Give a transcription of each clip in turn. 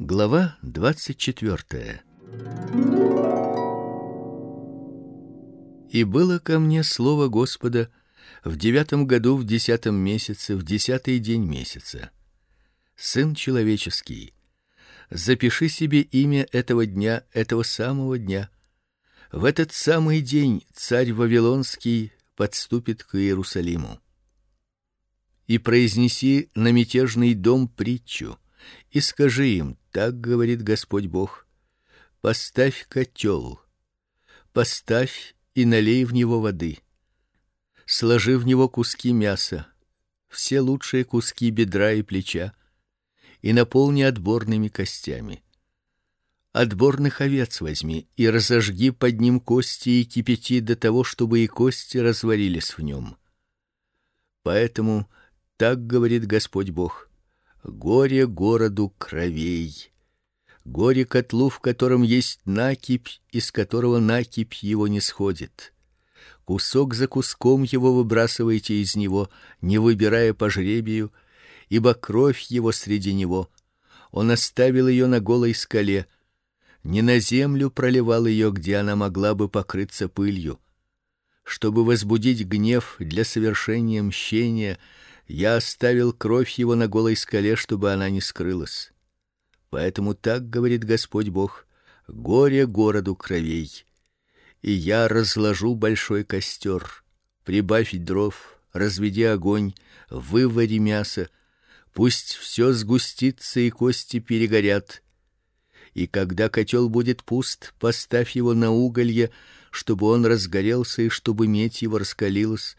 Глава двадцать четвертая. И было ко мне слово Господа в девятом году в десятом месяце в десятый день месяца. Сын человеческий, запиши себе имя этого дня, этого самого дня. В этот самый день царь вавилонский подступит к Иерусалиму. И произнеси на мятежный дом притчу и скажи им: так говорит Господь Бог: поставь котел, поставь и налей в него воды, сложи в него куски мяса, все лучшие куски бедра и плеча, и наполни отборными костями. Отборных овец возьми и разожги под ним кости и кипяти до того, чтобы и кости разварились в нем. Поэтому так говорит Господь Бог: Горе городу кровей. Горе котлу, в котором есть накипь, из которого накипь его не сходит. Кусок за куском его выбрасывайте из него, не выбирая по жребию, ибо кровь его среди него. Он оставил ее на голой скале, не на землю проливал ее, где она могла бы покрыться пылью, чтобы возбудить гнев для совершения мщения я оставил кровь его на голой скале, чтобы она не скрылась. Поэтому так говорит Господь Бог: горе городу кровей. И я разложу большой костер, прибавь дров, разведи огонь, вывари мясо, пусть все сгустится и кости перегорят. И когда котел будет пуст, поставь его на уголье, чтобы он разгорелся и чтобы медь его раскалилась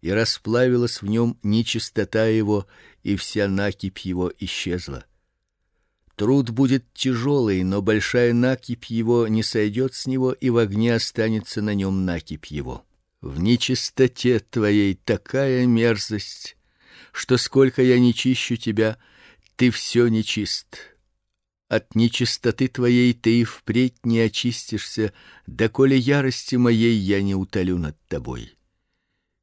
и расплавилась в нем нечистота его, и вся накипь его исчезла. Труд будет тяжелый, но большая накипь его не сойдет с него, и в огне останется на нем накипь его. В нечистоте твоей такая мерзость, что сколько я не чищу тебя, ты все нечист. От нечистоты твоей ты и впредь не очистишься, доколе ярости моей я не утолю над тобой.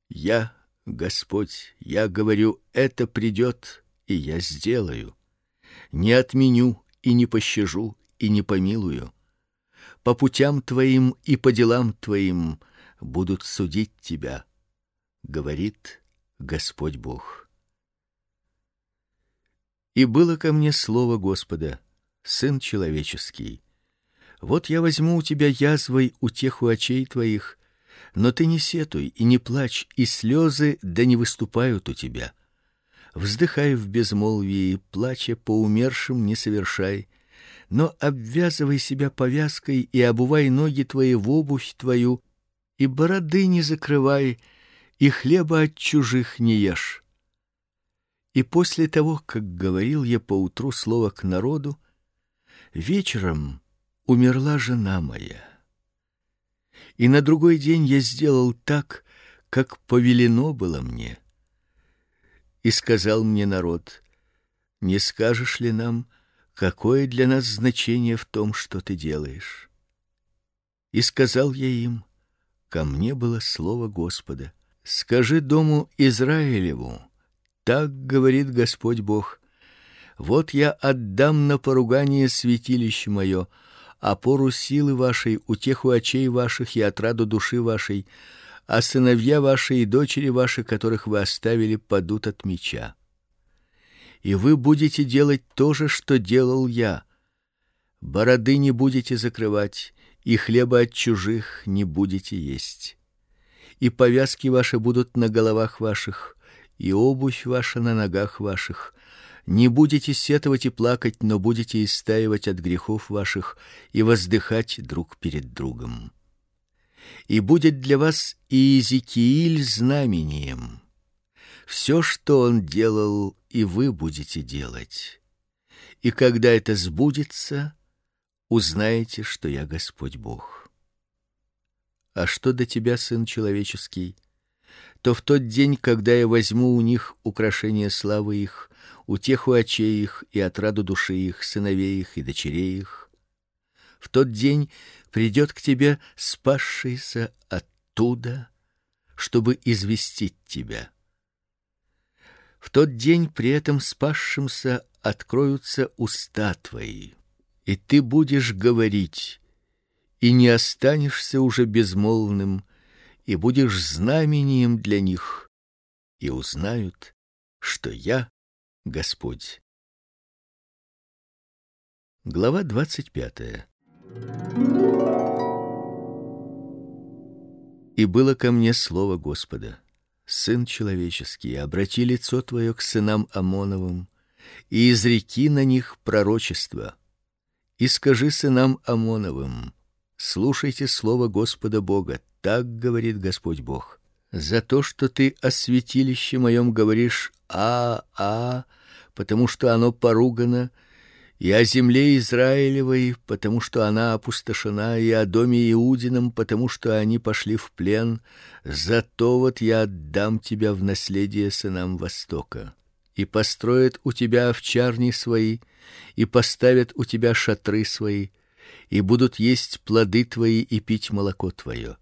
Я, Господь, я говорю, это придет, и я сделаю. Не отменю и не пощажу и не помилую. По путям твоим и по делам твоим будут судить тебя, говорит Господь Бог. И было ко мне слово Господа: сын человеческий, вот я возьму у тебя язвой утеху очей твоих но ты не сетуй и не плачь, и слезы да не выступают у тебя. Вздыхай в безмолвии, плача по умершим не совершай, но обвязывай себя повязкой и обувай ноги твои в обувь твою, и бороды не закрывай, и хлеба от чужих не ешь. И после того, как говорил я по утру слово к народу, вечером умерла жена моя и на другой день я сделал так, как повелено было мне. И сказал мне народ: не скажешь ли нам, какое для нас значение в том, что ты делаешь? И сказал я им: ко мне было слово Господа: скажи дому Израилеву: так говорит Господь Бог: вот я отдам на поругание святилище мое опору силы вашей, утеху очей ваших и отраду души вашей, а сыновья ваши и дочери ваши, которых вы оставили, падут от меча. И вы будете делать то же, что делал я. Бороды не будете закрывать, и хлеба от чужих не будете есть. И повязки ваши будут на головах ваших, и обувь ваша на ногах ваших, не будете сетовать и плакать, но будете истаивать от грехов ваших и воздыхать друг перед другом. И будет для вас Иезекииль знамением. Все, что он делал, и вы будете делать. И когда это сбудется, узнаете, что я Господь Бог. А что до тебя, сын человеческий? То в тот день, когда я возьму у них украшение славы их, утеху очей их и отраду души их, сыновей их и дочерей их. В тот день придет к тебе спасшийся оттуда, чтобы известить тебя. В тот день при этом спасшимся откроются уста твои, и ты будешь говорить, и не останешься уже безмолвным, и будешь знамением для них, и узнают, что я Господь. Глава двадцать пятая. И было ко мне слово Господа: Сын человеческий, обрати лицо твое к сынам Амоновым и изреки на них пророчество. И скажи сынам Амоновым: Слушайте слово Господа Бога, так говорит Господь Бог. За то, что ты о святилище моем говоришь: "А, а", потому что оно поругано, и о земле Израилевой, потому что она опустошена, и о доме Иудином, потому что они пошли в плен, зато вот я отдам тебя в наследие сынам Востока. И построят у тебя овчарни свои, и поставят у тебя шатры свои, и будут есть плоды твои и пить молоко твое.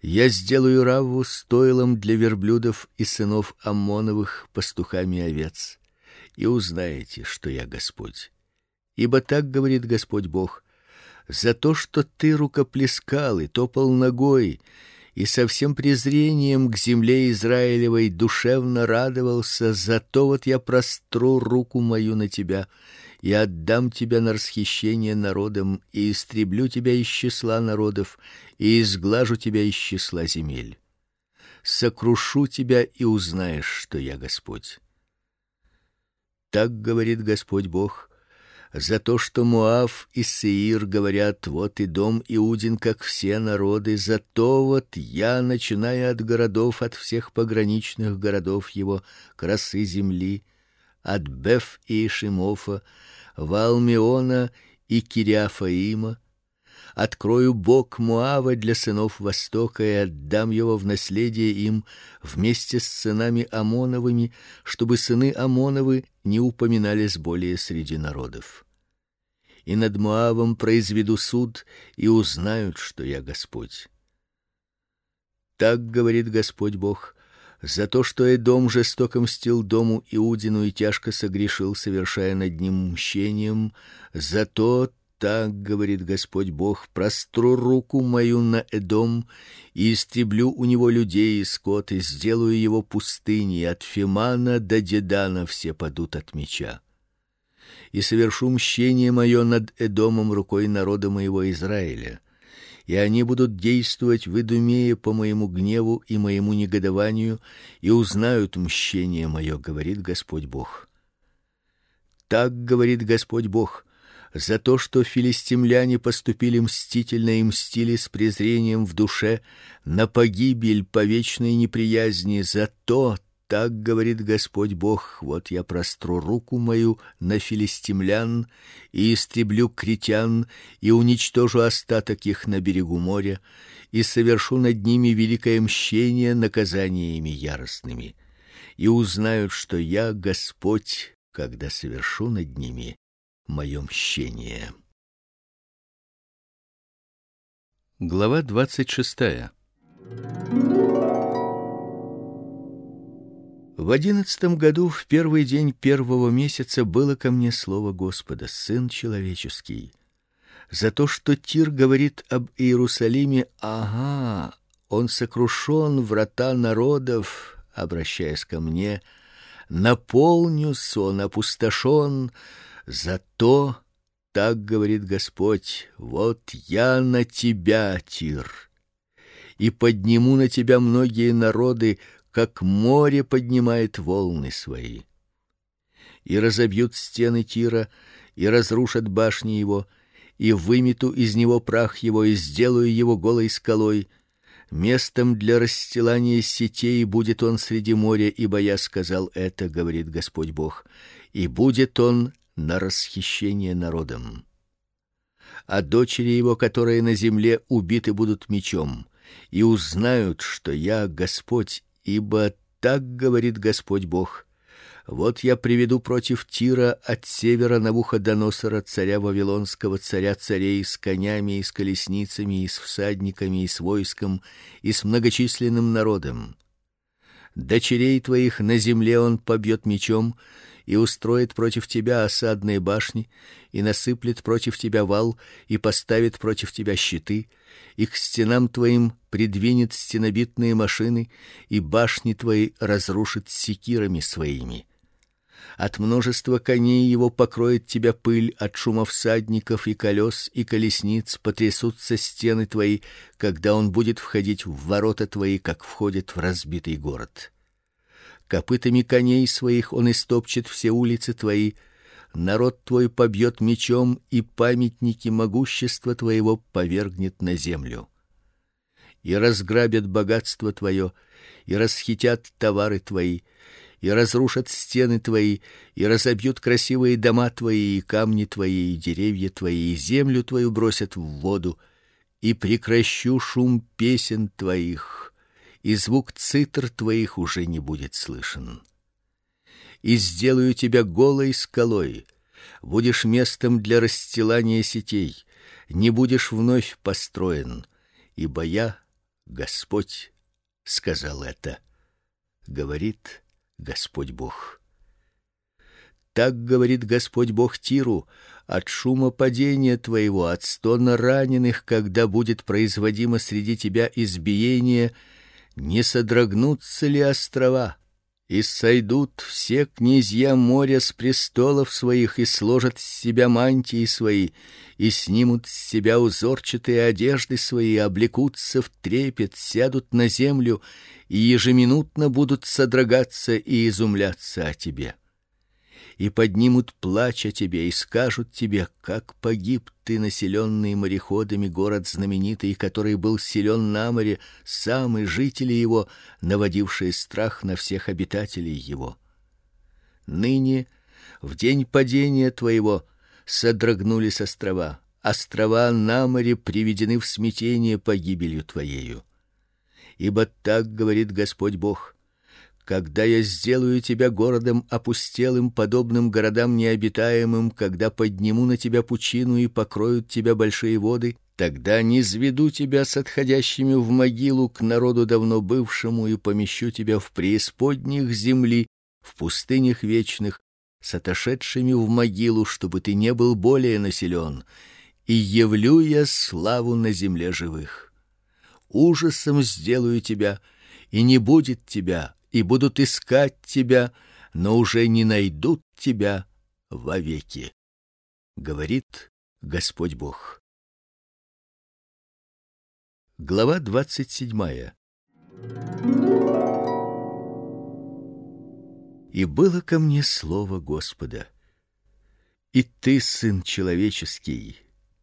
Я сделаю Равву стойлом для верблюдов и сынов Аммоновых пастухами овец и узнаете, что я Господь. Ибо так говорит Господь Бог: за то, что ты рукоплескал и топал ногой, и со всем презрением к земле Израилевой душевно радовался, за то вот я простру руку мою на тебя и отдам тебя на расхищение народам и истреблю тебя из числа народов и изглажу тебя из числа земель. Сокрушу тебя и узнаешь, что я Господь. Так говорит Господь Бог: за то, что Моав и Сеир говорят: вот и дом Иудин, как все народы, за то вот я, начиная от городов, от всех пограничных городов его, красы земли, от Беф и Шимофа, Валмиона и Кириафаима, открою бок Моава для сынов Востока и отдам его в наследие им вместе с сынами Амоновыми, чтобы сыны Амоновы не упоминались более среди народов. И над Моавом произведу суд, и узнают, что я Господь. Так говорит Господь Бог: за то, что Эдом жестоко мстил дому Иудину и тяжко согрешил, совершая над ним мщением, за то так говорит Господь Бог: простру руку мою на Эдом и истреблю у него людей и скот и сделаю его пустыней от Фимана до Дедана все падут от меча. И совершу мщение мое над Эдомом рукой народа моего Израиля. И они будут действовать в Идумее по моему гневу и моему негодованию, и узнают мщение мое, говорит Господь Бог. Так говорит Господь Бог: за то, что филистимляне поступили мстительно и мстили с презрением в душе на погибель по вечной неприязни, за то, так говорит Господь Бог: вот я простру руку мою на филистимлян и истреблю критян и уничтожу остаток их на берегу моря и совершу над ними великое мщение наказаниями яростными. И узнают, что я Господь, когда совершу над ними мое мщение. Глава двадцать шестая. В одиннадцатом году в первый день первого месяца было ко мне слово Господа, сын человеческий, за то, что Тир говорит об Иерусалиме: "Ага, он сокрушен, врата народов", обращаясь ко мне, наполню сон опустошен, Зато так говорит Господь: вот я на тебя, Тир, и подниму на тебя многие народы, как море поднимает волны свои. И разобьют стены Тира, и разрушат башни его, и вымету из него прах его и сделаю его голой скалой. Местом для расстилания сетей будет он среди моря, ибо я сказал это, говорит Господь Бог. И будет он на расхищение народом. А дочери его, которые на земле убиты будут мечом, и узнают, что я Господь, ибо так говорит Господь Бог: вот я приведу против Тира от севера Навуходоносора, царя вавилонского, царя царей с конями и с колесницами и с всадниками и с войском и с многочисленным народом. Дочерей твоих на земле он побьет мечом и устроит против тебя осадные башни, и насыплет против тебя вал, и поставит против тебя щиты, и к стенам твоим придвинет стенобитные машины, и башни твои разрушит секирами своими. От множества коней его покроет тебя пыль, от шума всадников и колес и колесниц потрясутся стены твои, когда он будет входить в ворота твои, как входит в разбитый город копытами коней своих он истопчет все улицы твои, народ твой побьет мечом и памятники могущества твоего повергнет на землю. И разграбят богатство твое, и расхитят товары твои, и разрушат стены твои, и разобьют красивые дома твои, и камни твои, и деревья твои, и землю твою бросят в воду, и прекращу шум песен твоих и звук цитр твоих уже не будет слышен. И сделаю тебя голой скалой, будешь местом для расстилания сетей, не будешь вновь построен, ибо я, Господь, сказал это, говорит Господь Бог. Так говорит Господь Бог Тиру: от шума падения твоего, от стона раненых, когда будет производимо среди тебя избиение, не содрогнутся ли острова, и сойдут все князья моря с престолов своих и сложат с себя мантии свои, и снимут с себя узорчатые одежды свои, облекутся в трепет, сядут на землю и ежеминутно будут содрогаться и изумляться о тебе и поднимут плач о тебе и скажут тебе, как погиб ты, населенный мореходами город знаменитый, который был силен на море, самые жители его, наводившие страх на всех обитателей его. Ныне в день падения твоего содрогнулись острова, острова на море приведены в смятение погибелью твоею. Ибо так говорит Господь Бог: когда я сделаю тебя городом опустелым, подобным городам необитаемым, когда подниму на тебя пучину и покроют тебя большие воды, тогда не низведу тебя с отходящими в могилу к народу давно бывшему и помещу тебя в преисподних земли, в пустынях вечных, с отошедшими в могилу, чтобы ты не был более населен, и явлю я славу на земле живых. Ужасом сделаю тебя, и не будет тебя, и будут искать тебя, но уже не найдут тебя вовеки, говорит Господь Бог. Глава двадцать седьмая. И было ко мне слово Господа: И ты, сын человеческий,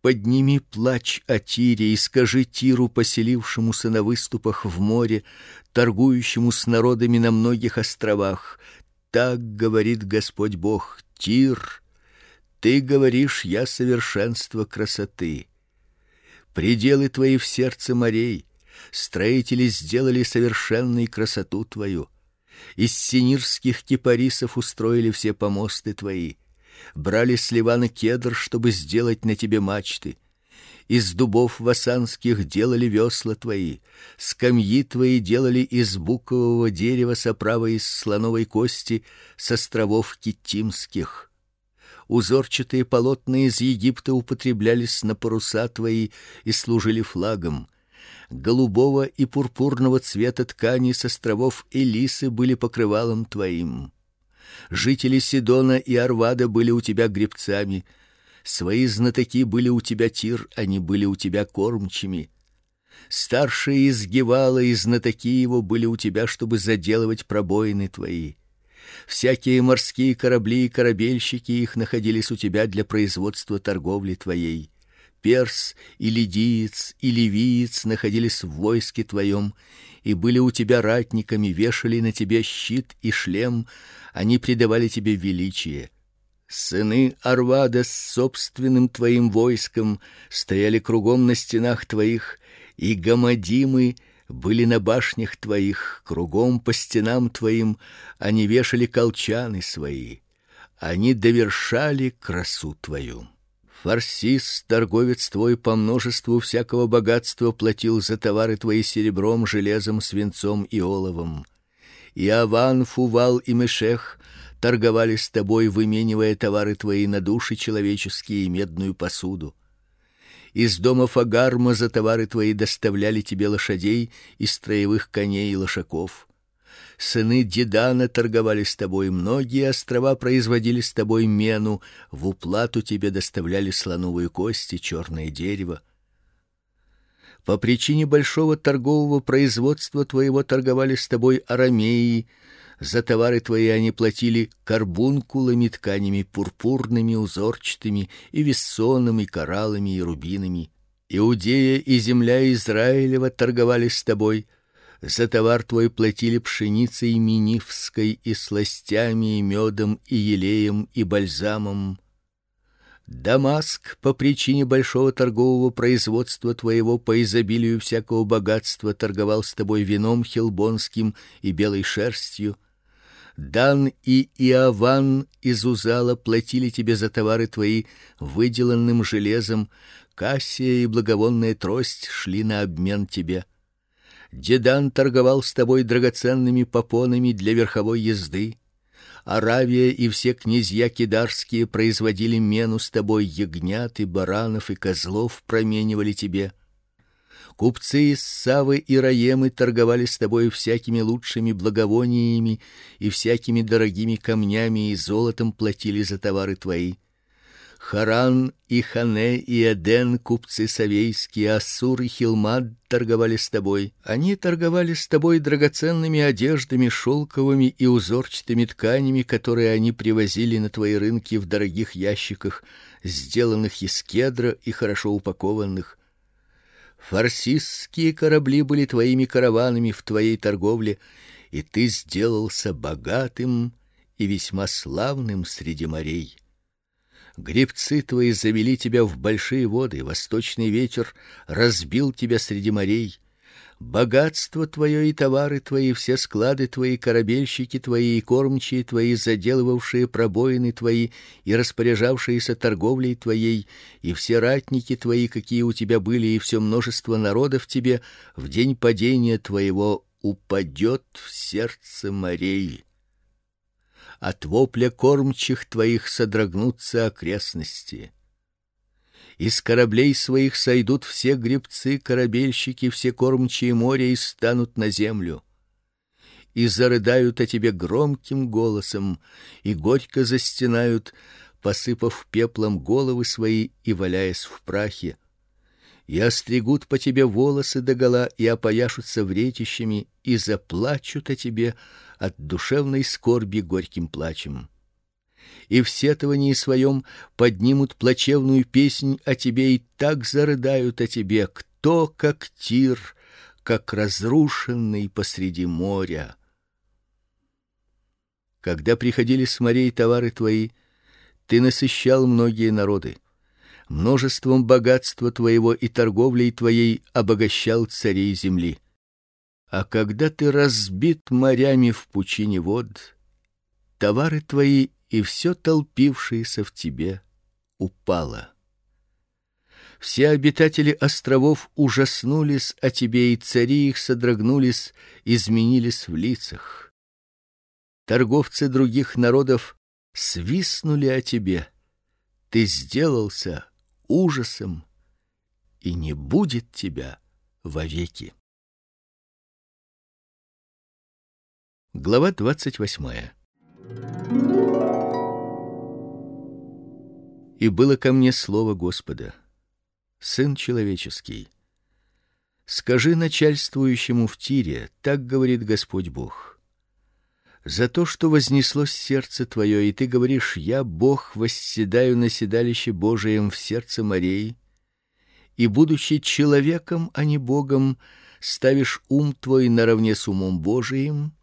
Подними плач о Тире и скажи Тиру, поселившемуся на выступах в море, торгующему с народами на многих островах: так говорит Господь Бог: Тир, ты говоришь: я совершенство красоты. Пределы твои в сердце морей, строители сделали совершенной красоту твою. Из синирских кипарисов устроили все помосты твои брали с Ливана кедр, чтобы сделать на тебе мачты. Из дубов васанских делали весла твои, скамьи твои делали из букового дерева с оправой из слоновой кости с островов Китимских. Узорчатые полотна из Египта употреблялись на паруса твои и служили флагом. Голубого и пурпурного цвета ткани с островов Элисы были покрывалом твоим. Жители Сидона и Арвада были у тебя гребцами, свои знатоки были у тебя Тир, они были у тебя кормчими. Старшие из Гевала и знатоки его были у тебя, чтобы заделывать пробоины твои. Всякие морские корабли и корабельщики их находились у тебя для производства торговли твоей. Перс и лидиец и ливиец находились в войске твоем и были у тебя ратниками, вешали на тебе щит и шлем, они придавали тебе величие. Сыны Арвада с собственным твоим войском стояли кругом на стенах твоих, и гамадимы были на башнях твоих, кругом по стенам твоим они вешали колчаны свои. Они довершали красу твою. Фарсис, торговец твой по множеству всякого богатства платил за товары твои серебром, железом, свинцом и оловом и Аван, Фувал и Мешех торговали с тобой, выменивая товары твои на души человеческие и медную посуду. Из дома Фагарма за товары твои доставляли тебе лошадей и строевых коней и лошаков. Сыны Дедана торговали с тобой, многие острова производили с тобой мену, в уплату тебе доставляли слоновые кости, черное дерево. По причине большого торгового производства твоего торговали с тобой арамеи, за товары твои они платили карбункулами, тканями пурпурными, узорчатыми и вессоном, кораллами и рубинами. Иудея и земля Израилева торговали с тобой, за товар твой платили пшеницей минивской и сластями и медом и елеем и бальзамом. Дамаск по причине большого торгового производства твоего по изобилию всякого богатства торговал с тобой вином хелбонским и белой шерстью. Дан и Иаван из Узала платили тебе за товары твои выделанным железом, кассия и благовонная трость шли на обмен тебе. Дедан торговал с тобой драгоценными попонами для верховой езды. Аравия и все князья кидарские производили мену с тобой ягнят и баранов и козлов променивали тебе. Купцы из Савы и Раемы торговали с тобой всякими лучшими благовониями и всякими дорогими камнями и золотом платили за товары твои. Харан и Хане и Эден, купцы савейские, Ассур и Хилмад торговали с тобой. Они торговали с тобой драгоценными одеждами, шелковыми и узорчатыми тканями, которые они привозили на твои рынки в дорогих ящиках, сделанных из кедра и хорошо упакованных. Фарсистские корабли были твоими караванами в твоей торговле, и ты сделался богатым и весьма славным среди морей. Гребцы твои завели тебя в большие воды, восточный ветер разбил тебя среди морей. Богатство твое и товары твои, все склады твои, корабельщики твои и кормчие твои, заделывавшие пробоины твои и распоряжавшиеся торговлей твоей, и все ратники твои, какие у тебя были, и все множество народов тебе в день падения твоего упадет в сердце морей от вопля кормчих твоих содрогнутся окрестности. Из кораблей своих сойдут все гребцы, корабельщики, все кормчие моря и станут на землю. И зарыдают о тебе громким голосом, и горько застенают, посыпав пеплом головы свои и валяясь в прахе и остригут по тебе волосы догола и опояшутся вретищами и заплачут о тебе от душевной скорби горьким плачем. И в сетовании своем поднимут плачевную песнь о тебе и так зарыдают о тебе, кто как Тир, как разрушенный посреди моря. Когда приходили с морей товары твои, ты насыщал многие народы множеством богатства твоего и торговлей твоей обогащал царей земли. А когда ты разбит морями в пучине вод, товары твои и все толпившееся в тебе упало. Все обитатели островов ужаснулись о тебе, и цари их содрогнулись, изменились в лицах. Торговцы других народов свистнули о тебе. Ты сделался ужасом, и не будет тебя вовеки. Глава двадцать восьмая. И было ко мне слово Господа: Сын человеческий, скажи начальствующему в Тире: так говорит Господь Бог: за то, что вознеслось сердце твое, и ты говоришь: я Бог, восседаю на седалище Божием в сердце морей, и будучи человеком, а не Богом, ставишь ум твой наравне с умом Божиим.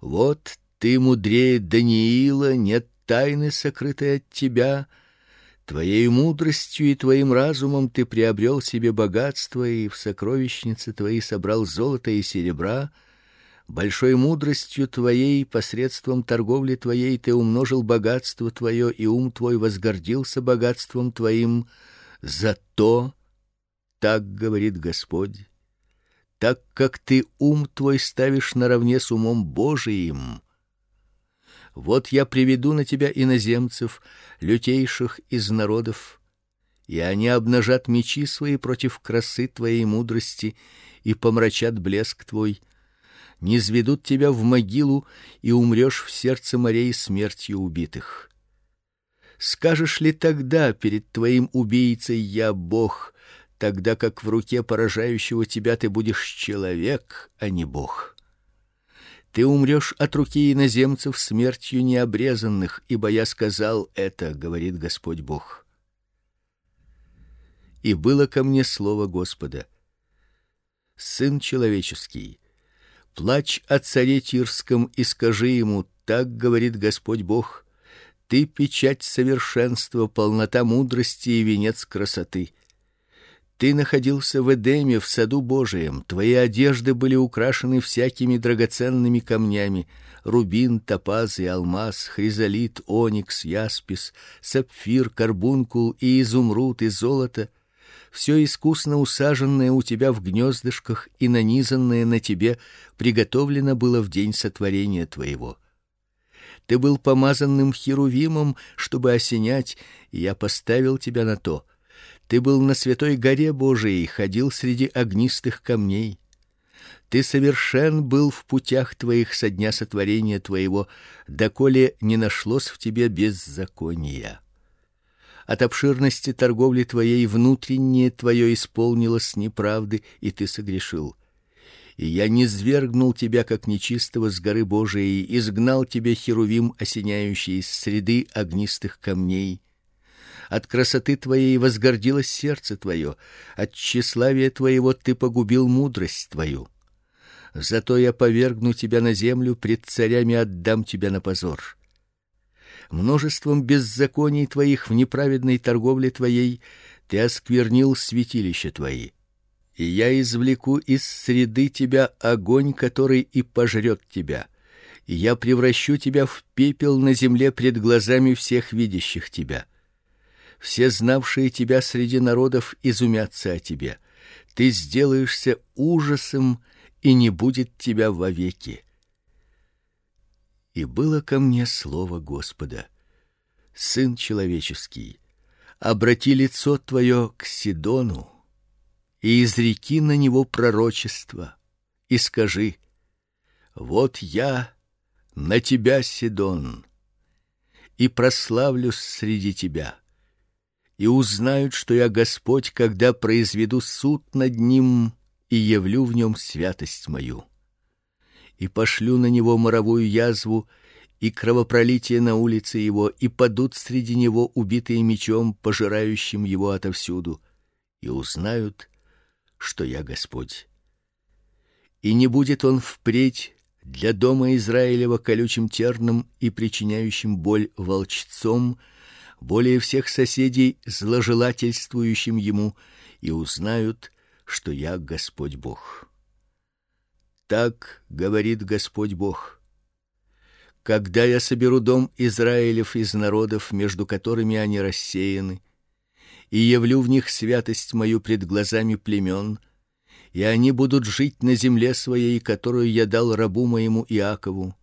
Вот ты мудрее Даниила, нет тайны сокрытой от тебя. Твоей мудростью и твоим разумом ты приобрел себе богатство и в сокровищнице твоей собрал золото и серебра большой мудростью твоей посредством торговли твоей ты умножил богатство твое, и ум твой возгордился богатством твоим. Зато так говорит Господь: так как ты ум твой ставишь наравне с умом Божиим. Вот я приведу на тебя иноземцев, лютейших из народов, и они обнажат мечи свои против красы твоей мудрости и помрачат блеск твой. Не сведут тебя в могилу, и умрешь в сердце морей смертью убитых. Скажешь ли тогда перед твоим убийцей я Бог, тогда как в руке поражающего тебя ты будешь человек, а не Бог? Ты умрешь от руки иноземцев смертью необрезанных, ибо я сказал это, говорит Господь Бог. И было ко мне слово Господа: Сын человеческий, плачь о царе Тирском и скажи ему: так говорит Господь Бог: ты печать совершенства, полнота мудрости и венец красоты. Ты находился в Эдеме, в саду Божием. Твои одежды были украшены всякими драгоценными камнями: рубин, топаз и алмаз, хризолит, оникс, яспис, сапфир, карбункул и изумруд и золото. Все искусно усаженное у тебя в гнездышках и нанизанное на тебе приготовлено было в день сотворения твоего. Ты был помазанным херувимом, чтобы осенять, и я поставил тебя на то ты был на святой горе Божией, ходил среди огнистых камней. Ты совершен был в путях твоих со дня сотворения твоего, доколе не нашлось в тебе беззакония. От обширности торговли твоей внутреннее твое исполнилось неправды, и ты согрешил. И я не свергнул тебя как нечистого с горы Божией, изгнал тебя херувим, осеняющий из среды огнистых камней от красоты твоей возгордилось сердце твое, от тщеславия твоего ты погубил мудрость твою. Зато я повергну тебя на землю, пред царями отдам тебя на позор. Множеством беззаконий твоих в неправедной торговле твоей ты осквернил святилища твои. И я извлеку из среды тебя огонь, который и пожрет тебя. И я превращу тебя в пепел на земле пред глазами всех видящих тебя все знавшие тебя среди народов изумятся о тебе. Ты сделаешься ужасом, и не будет тебя вовеки. И было ко мне слово Господа: Сын человеческий, обрати лицо твое к Сидону и изреки на него пророчество, и скажи: Вот я на тебя, Сидон, и прославлюсь среди тебя и узнают, что я Господь, когда произведу суд над ним и явлю в нем святость мою. И пошлю на него моровую язву и кровопролитие на улице его, и падут среди него убитые мечом, пожирающим его отовсюду, и узнают, что я Господь. И не будет он впредь для дома Израилева колючим терном и причиняющим боль волчцом, более всех соседей зложелательствующим ему, и узнают, что я Господь Бог. Так говорит Господь Бог: когда я соберу дом Израилев из народов, между которыми они рассеяны, и явлю в них святость мою пред глазами племен, и они будут жить на земле своей, которую я дал рабу моему Иакову.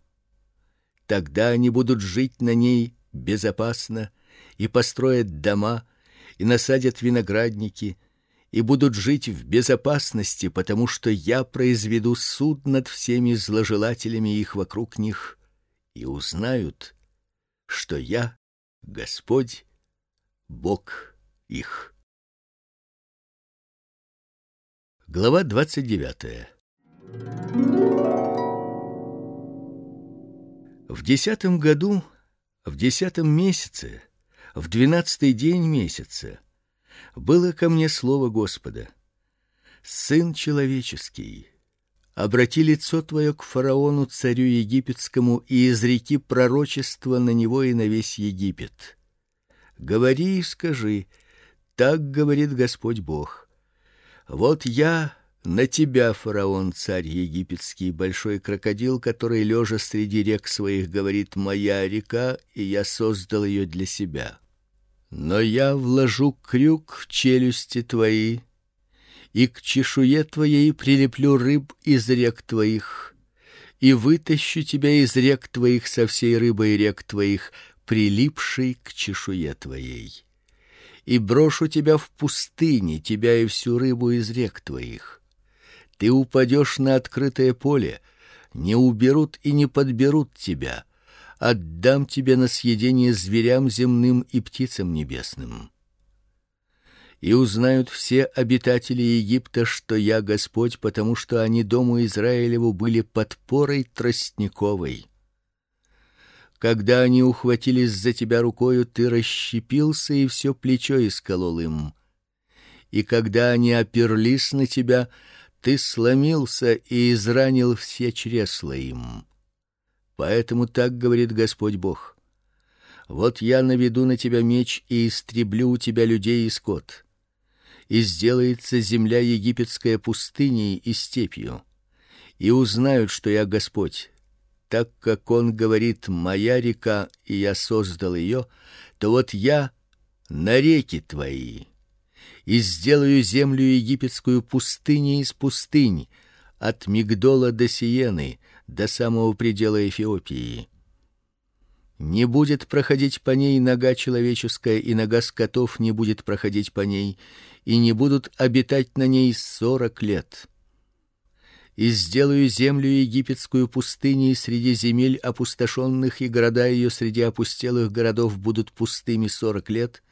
Тогда они будут жить на ней безопасно и построят дома, и насадят виноградники, и будут жить в безопасности, потому что я произведу суд над всеми зложелателями их вокруг них, и узнают, что я Господь, Бог их. Глава двадцать девятая. В десятом году, в десятом месяце в двенадцатый день месяца было ко мне слово Господа: Сын человеческий, обрати лицо твое к фараону царю египетскому и изреки пророчество на него и на весь Египет. Говори и скажи: так говорит Господь Бог. Вот я на тебя, фараон, царь египетский, большой крокодил, который лежа среди рек своих говорит: моя река, и я создал ее для себя. Но я вложу крюк в челюсти твои и к чешуе твоей прилеплю рыб из рек твоих, и вытащу тебя из рек твоих со всей рыбой рек твоих, прилипшей к чешуе твоей. И брошу тебя в пустыне, тебя и всю рыбу из рек твоих. Ты упадешь на открытое поле, не уберут и не подберут тебя. Отдам тебе на съедение зверям земным и птицам небесным и узнают все обитатели Египта, что я Господь, потому что они дому Израилеву были подпорой тростниковой. Когда они ухватились за тебя рукою, ты расщепился и все плечо исколол им. И когда они оперлись на тебя, ты сломился и изранил все чресла им. Поэтому так говорит Господь Бог: вот я наведу на тебя меч и истреблю у тебя людей и скот и сделается земля египетская пустыней и степью. И узнают, что я Господь. Так как он говорит: "Моя река, и я создал ее", то вот я на реки твои и сделаю землю египетскую пустыней из пустынь, от Мигдола до Сиены, до самого предела Эфиопии. Не будет проходить по ней нога человеческая, и нога скотов не будет проходить по ней, и не будут обитать на ней сорок лет. И сделаю землю египетскую пустыней среди земель опустошенных, и города ее среди опустелых городов будут пустыми сорок лет,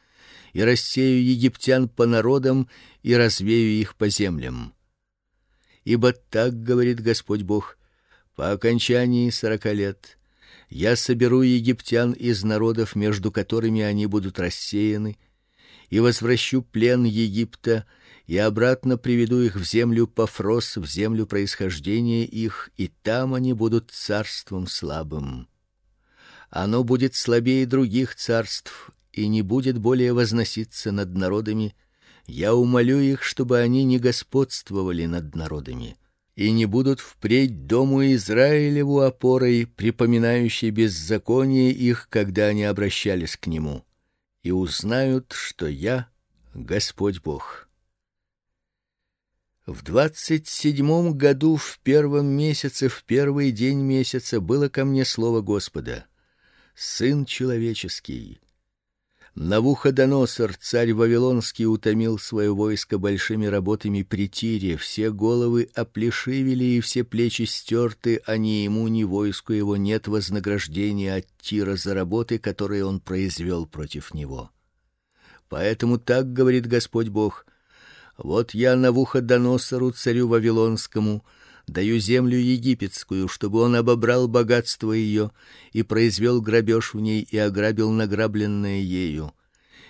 и рассею египтян по народам и развею их по землям. Ибо так говорит Господь Бог: по окончании сорока лет я соберу египтян из народов, между которыми они будут рассеяны, и возвращу плен Египта и обратно приведу их в землю Пафрос, в землю происхождения их, и там они будут царством слабым. Оно будет слабее других царств и не будет более возноситься над народами. Я умолю их, чтобы они не господствовали над народами и не будут впредь дому Израилеву опорой, припоминающей беззаконие их, когда они обращались к нему и узнают, что я Господь Бог. В двадцать седьмом году в первом месяце в первый день месяца было ко мне слово Господа: Сын человеческий, Навуходоносор, царь вавилонский, утомил свое войско большими работами при Тире, все головы оплешивели и все плечи стерты, а ни ему, ни войску его нет вознаграждения от Тира за работы, которые он произвел против него. Поэтому так говорит Господь Бог: вот я Навуходоносору, царю вавилонскому, даю землю египетскую, чтобы он обобрал богатство ее и произвел грабеж в ней и ограбил награбленное ею.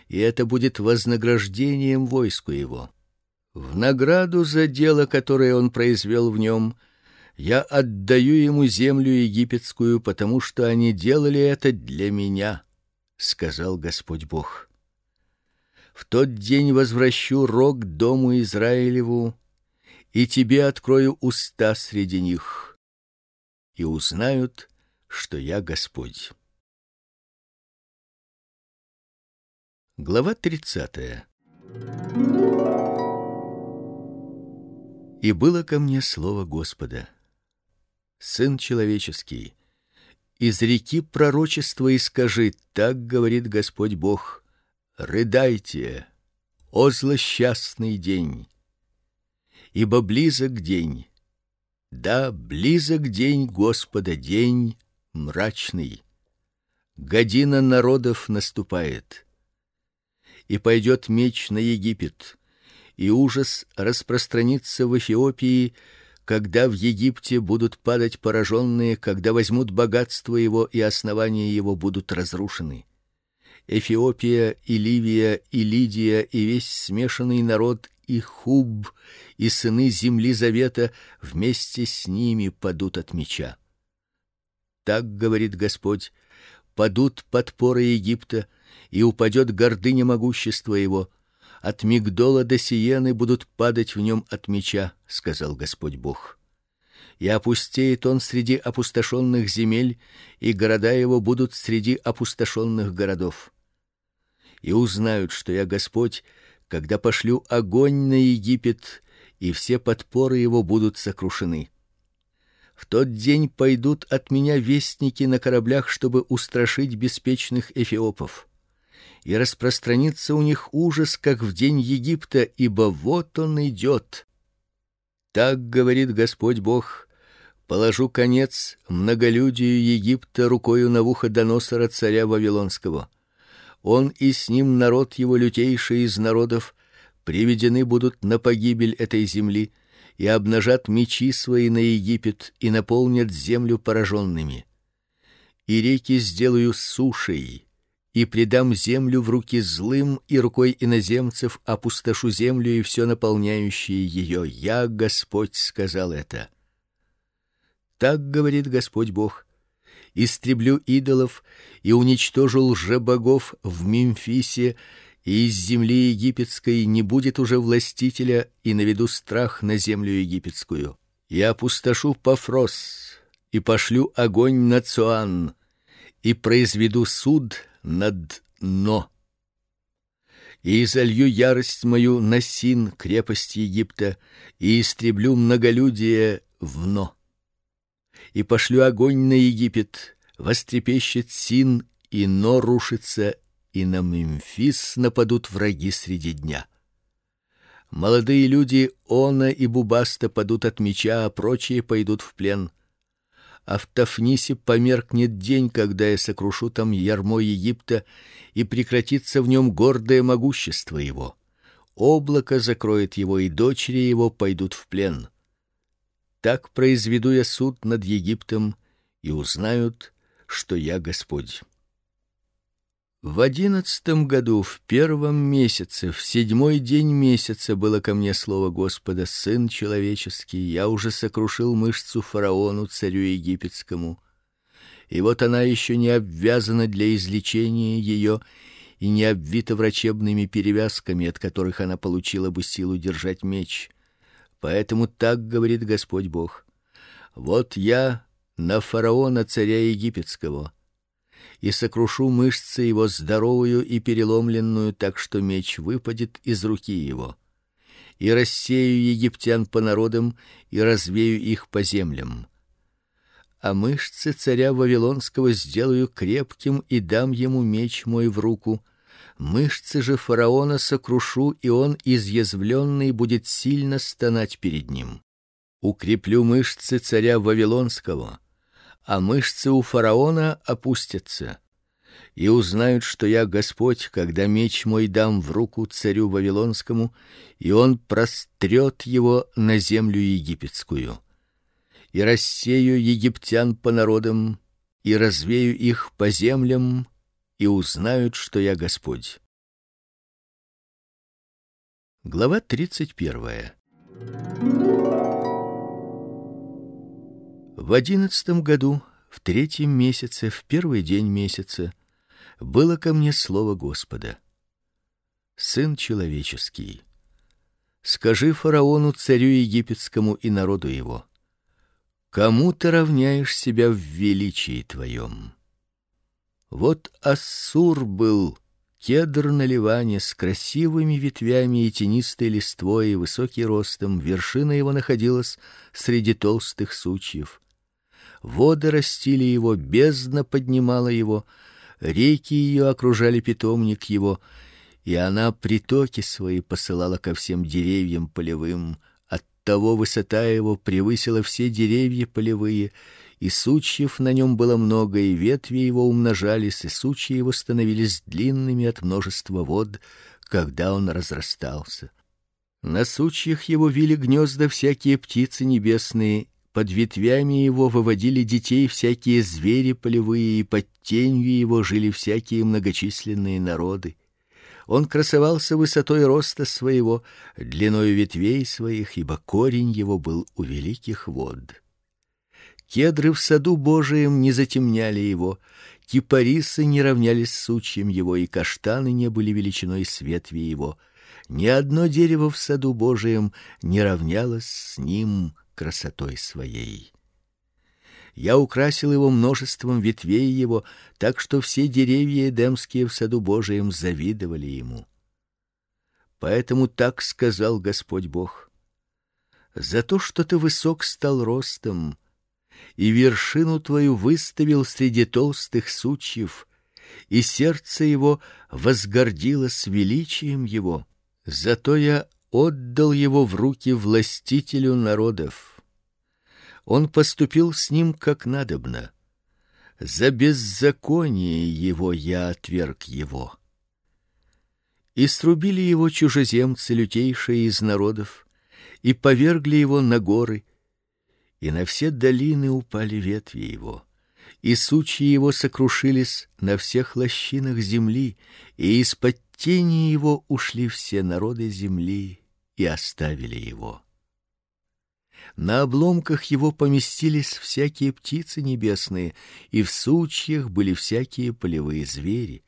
И это будет вознаграждением войску его. В награду за дело, которое он произвел в нем, я отдаю ему землю египетскую, потому что они делали это для меня, сказал Господь Бог. В тот день возвращу рог дому Израилеву и тебе открою уста среди них, и узнают, что я Господь. Глава тридцатая. И было ко мне слово Господа: Сын человеческий, из реки пророчества и скажи: так говорит Господь Бог: рыдайте, о злосчастный день ибо близок день. Да, близок день Господа, день мрачный. Година народов наступает. И пойдет меч на Египет, и ужас распространится в Эфиопии, когда в Египте будут падать пораженные, когда возьмут богатство его и основания его будут разрушены. Эфиопия и Ливия и Лидия и весь смешанный народ и Хуб и сыны земли завета вместе с ними падут от меча. Так говорит Господь: падут подпоры Египта, и упадет гордыня могущества его. От Мигдола до Сиены будут падать в нем от меча, сказал Господь Бог. И опустеет он среди опустошенных земель, и города его будут среди опустошенных городов. И узнают, что я Господь, когда пошлю огонь на Египет и все подпоры его будут сокрушены. В тот день пойдут от меня вестники на кораблях, чтобы устрашить беспечных эфиопов. И распространится у них ужас, как в день Египта, ибо вот он идет. Так говорит Господь Бог: положу конец многолюдию Египта рукою Навуходоносора царя вавилонского. Он и с ним народ его лютейший из народов приведены будут на погибель этой земли и обнажат мечи свои на Египет и наполнят землю пораженными. И реки сделаю сушей, и предам землю в руки злым, и рукой иноземцев опустошу землю и все наполняющее ее. Я, Господь, сказал это. Так говорит Господь Бог: истреблю идолов и уничтожу лжебогов в Мемфисе, и из земли египетской не будет уже властителя, и наведу страх на землю египетскую. Я опустошу Пафрос и пошлю огонь на Цуан, и произведу суд над Но. И залью ярость мою на Син, крепость Египта, и истреблю многолюдие в Но и пошлю огонь на Египет, вострепещет Син, и но рушится, и на Мемфис нападут враги среди дня. Молодые люди Она и Бубаста падут от меча, а прочие пойдут в плен. А в Тафнисе померкнет день, когда я сокрушу там ярмо Египта, и прекратится в нем гордое могущество его. Облако закроет его, и дочери его пойдут в плен. Так произведу я суд над Египтом, и узнают, что я Господь. В одиннадцатом году, в первом месяце, в седьмой день месяца было ко мне слово Господа: Сын человеческий, я уже сокрушил мышцу фараону царю египетскому. И вот она еще не обвязана для излечения ее и не обвита врачебными перевязками, от которых она получила бы силу держать меч. Поэтому так говорит Господь Бог: вот я на фараона царя египетского и сокрушу мышцы его здоровую и переломленную, так что меч выпадет из руки его. И рассею египтян по народам и развею их по землям. А мышцы царя вавилонского сделаю крепким и дам ему меч мой в руку, Мышцы же фараона сокрушу, и он изъязвленный будет сильно стонать перед ним. Укреплю мышцы царя вавилонского, а мышцы у фараона опустятся. И узнают, что я Господь, когда меч мой дам в руку царю вавилонскому, и он прострет его на землю египетскую. И рассею египтян по народам, и развею их по землям, и узнают, что я Господь. Глава тридцать первая. В одиннадцатом году, в третьем месяце, в первый день месяца, было ко мне слово Господа: Сын человеческий, скажи фараону царю египетскому и народу его: кому ты равняешь себя в величии твоем? Вот Ассур был кедр на Ливане с красивыми ветвями и тенистой листвой и высокий ростом, вершина его находилась среди толстых сучьев. Воды растили его, бездна поднимала его, реки ее окружали питомник его, и она притоки свои посылала ко всем деревьям полевым. Оттого высота его превысила все деревья полевые, и сучьев на нем было много, и ветви его умножались, и сучья его становились длинными от множества вод, когда он разрастался. На сучьях его вили гнезда всякие птицы небесные, под ветвями его выводили детей всякие звери полевые, и под тенью его жили всякие многочисленные народы. Он красовался высотой роста своего, длиной ветвей своих, ибо корень его был у великих вод. Кедры в саду Божием не затемняли его, кипарисы не равнялись с сучьем его, и каштаны не были величиной с ветви его. Ни одно дерево в саду Божием не равнялось с ним красотой своей. Я украсил его множеством ветвей его, так что все деревья эдемские в саду Божием завидовали ему. Поэтому так сказал Господь Бог: за то, что ты высок стал ростом и вершину твою выставил среди толстых сучьев, и сердце его возгордилось величием его. Зато я отдал его в руки властителю народов. Он поступил с ним как надобно. За беззаконие его я отверг его. И срубили его чужеземцы лютейшие из народов, и повергли его на горы, и на все долины упали ветви его, и сучья его сокрушились на всех лощинах земли, и из-под тени его ушли все народы земли и оставили его. На обломках его поместились всякие птицы небесные, и в сучьях были всякие полевые звери.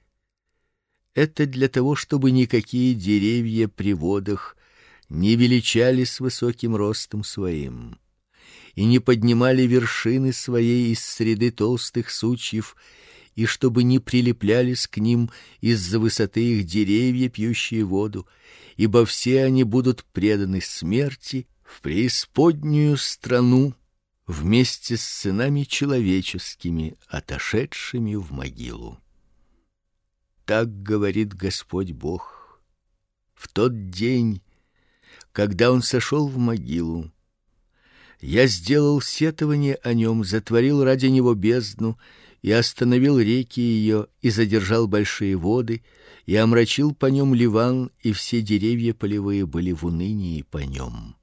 Это для того, чтобы никакие деревья при водах не величались высоким ростом своим и не поднимали вершины своей из среды толстых сучьев, и чтобы не прилеплялись к ним из-за высоты их деревья, пьющие воду, ибо все они будут преданы смерти в преисподнюю страну вместе с сынами человеческими, отошедшими в могилу. Так говорит Господь Бог. В тот день, когда он сошел в могилу, я сделал сетование о нем, затворил ради него бездну и остановил реки ее и задержал большие воды и омрачил по нем Ливан, и все деревья полевые были в унынии по нем.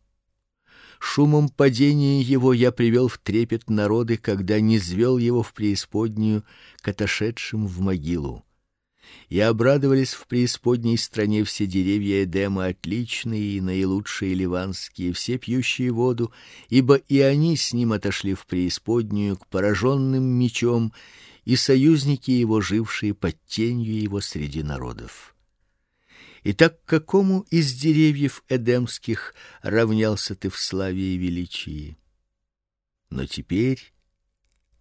Шумом падения его я привел в трепет народы, когда не звел его в преисподнюю к отошедшим в могилу и обрадовались в преисподней стране все деревья Эдема отличные и наилучшие ливанские, все пьющие воду, ибо и они с ним отошли в преисподнюю к пораженным мечом, и союзники его, жившие под тенью его среди народов. И так какому из деревьев эдемских равнялся ты в славе и величии? Но теперь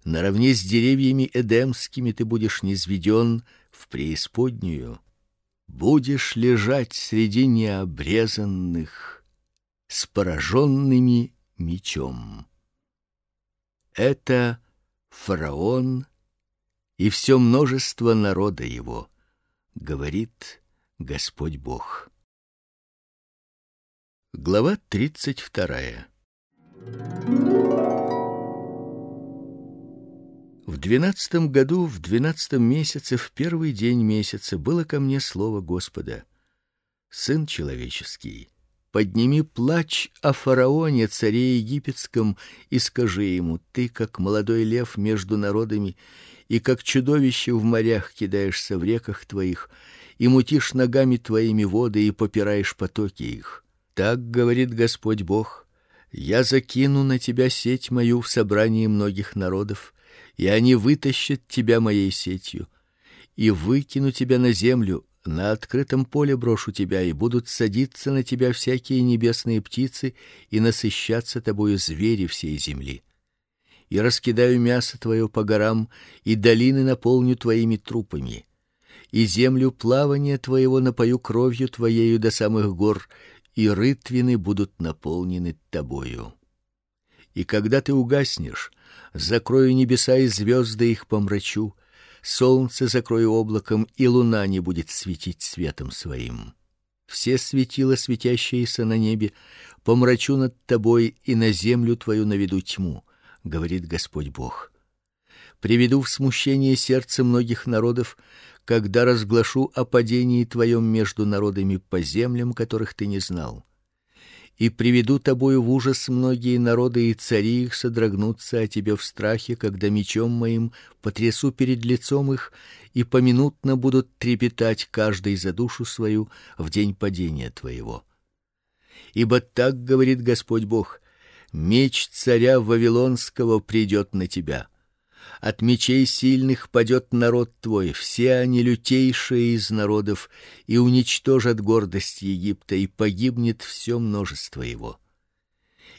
наравне с деревьями эдемскими ты будешь низведен в преисподнюю, будешь лежать среди необрезанных с пораженными мечом. Это фараон и все множество народа его, говорит Господь Бог. Глава тридцать вторая. В двенадцатом году, в двенадцатом месяце, в первый день месяца было ко мне слово Господа: Сын человеческий, подними плач о фараоне, царе египетском, и скажи ему: ты как молодой лев между народами, и как чудовище в морях кидаешься в реках твоих, и мутишь ногами твоими воды и попираешь потоки их. Так говорит Господь Бог: я закину на тебя сеть мою в собрании многих народов и они вытащат тебя моей сетью, и выкину тебя на землю, на открытом поле брошу тебя, и будут садиться на тебя всякие небесные птицы и насыщаться тобою звери всей земли. И раскидаю мясо твое по горам, и долины наполню твоими трупами. И землю плавания твоего напою кровью твоею до самых гор, и рытвины будут наполнены тобою. И когда ты угаснешь, закрою небеса и звезды их помрачу, солнце закрою облаком, и луна не будет светить светом своим. Все светила, светящиеся на небе, помрачу над тобой и на землю твою наведу тьму, говорит Господь Бог. Приведу в смущение сердце многих народов, когда разглашу о падении твоем между народами по землям, которых ты не знал и приведу тобою в ужас многие народы и цари их содрогнутся о тебе в страхе, когда мечом моим потрясу перед лицом их, и поминутно будут трепетать каждый за душу свою в день падения твоего. Ибо так говорит Господь Бог: меч царя вавилонского придет на тебя от мечей сильных падет народ твой, все они лютейшие из народов, и уничтожат гордость Египта, и погибнет все множество его.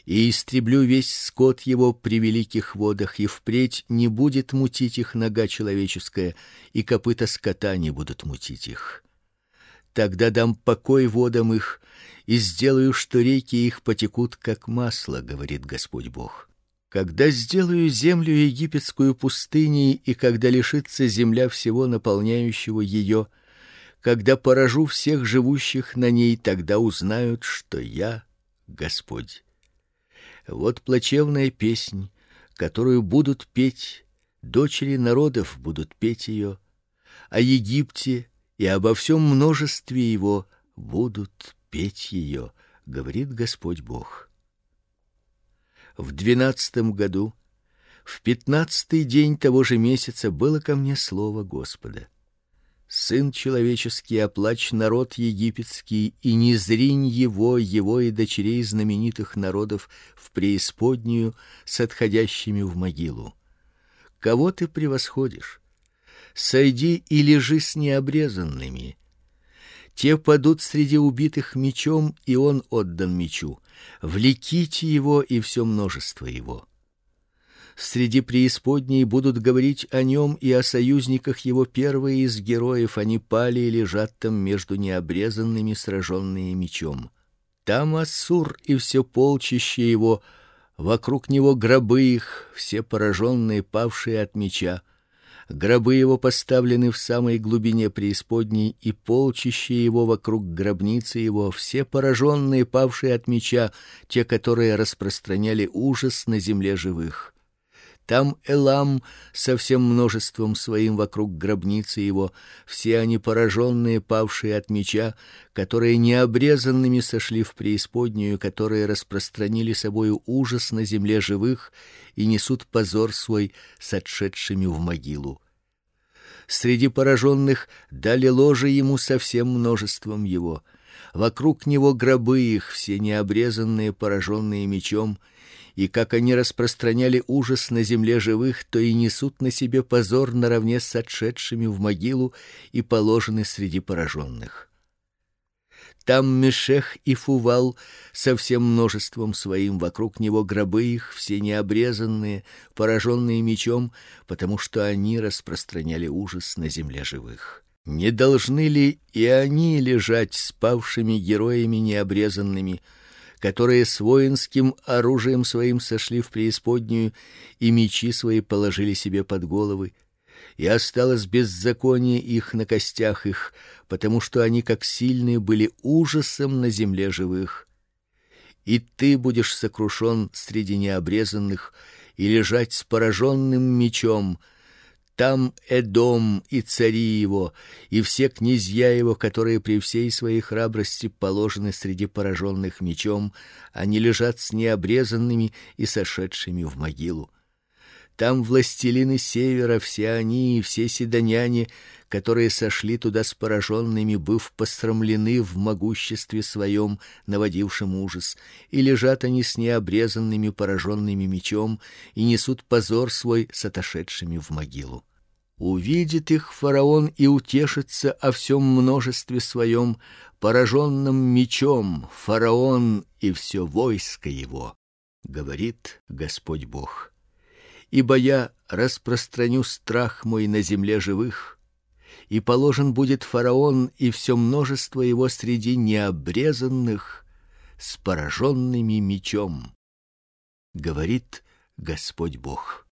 И истреблю весь скот его при великих водах, и впредь не будет мутить их нога человеческая, и копыта скота не будут мутить их. Тогда дам покой водам их и сделаю, что реки их потекут как масло, говорит Господь Бог. Когда сделаю землю египетскую пустыней и когда лишится земля всего наполняющего ее, когда поражу всех живущих на ней, тогда узнают, что я Господь. Вот плачевная песнь, которую будут петь дочери народов будут петь ее, о Египте и обо всем множестве его будут петь ее, говорит Господь Бог. В двенадцатом году, в пятнадцатый день того же месяца было ко мне слово Господа. Сын человеческий, оплачь народ египетский, и не зринь его, его и дочерей знаменитых народов в преисподнюю с отходящими в могилу. Кого ты превосходишь? Сойди и лежи с необрезанными. Те падут среди убитых мечом, и он отдан мечу. Влеките его и все множество его. Среди преисподней будут говорить о нем и о союзниках его первые из героев, они пали и лежат там между необрезанными, сраженные мечом. Там Ассур и все полчище его, вокруг него гробы их, все пораженные, павшие от меча. Гробы его поставлены в самой глубине преисподней, и полчище его вокруг гробницы его, все пораженные, павшие от меча, те, которые распространяли ужас на земле живых. Там Элам со всем множеством своим вокруг гробницы его, все они пораженные, павшие от меча, которые необрезанными сошли в преисподнюю, которые распространили собою ужас на земле живых и несут позор свой с отшедшими в могилу. Среди пораженных дали ложе ему со всем множеством его. Вокруг него гробы их, все необрезанные, пораженные мечом, и как они распространяли ужас на земле живых, то и несут на себе позор наравне с отшедшими в могилу и положены среди пораженных. Там Мешех и Фувал со всем множеством своим, вокруг него гробы их, все необрезанные, пораженные мечом, потому что они распространяли ужас на земле живых. Не должны ли и они лежать спавшими героями необрезанными, которые с воинским оружием своим сошли в преисподнюю и мечи свои положили себе под головы, и осталось беззаконие их на костях их, потому что они как сильные были ужасом на земле живых. И ты будешь сокрушен среди необрезанных и лежать с пораженным мечом, там Эдом и цари его, и все князья его, которые при всей своей храбрости положены среди пораженных мечом, они лежат с необрезанными и сошедшими в могилу. Там властелины севера, все они и все седоняне, которые сошли туда с пораженными, быв посрамлены в могуществе своем, наводившем ужас, и лежат они с необрезанными, пораженными мечом, и несут позор свой с отошедшими в могилу. Увидит их фараон и утешится о всем множестве своем, пораженном мечом, фараон и все войско его, говорит Господь Бог ибо я распространю страх мой на земле живых, и положен будет фараон и все множество его среди необрезанных с пораженными мечом, говорит Господь Бог.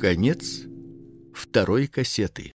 Конец второй кассеты.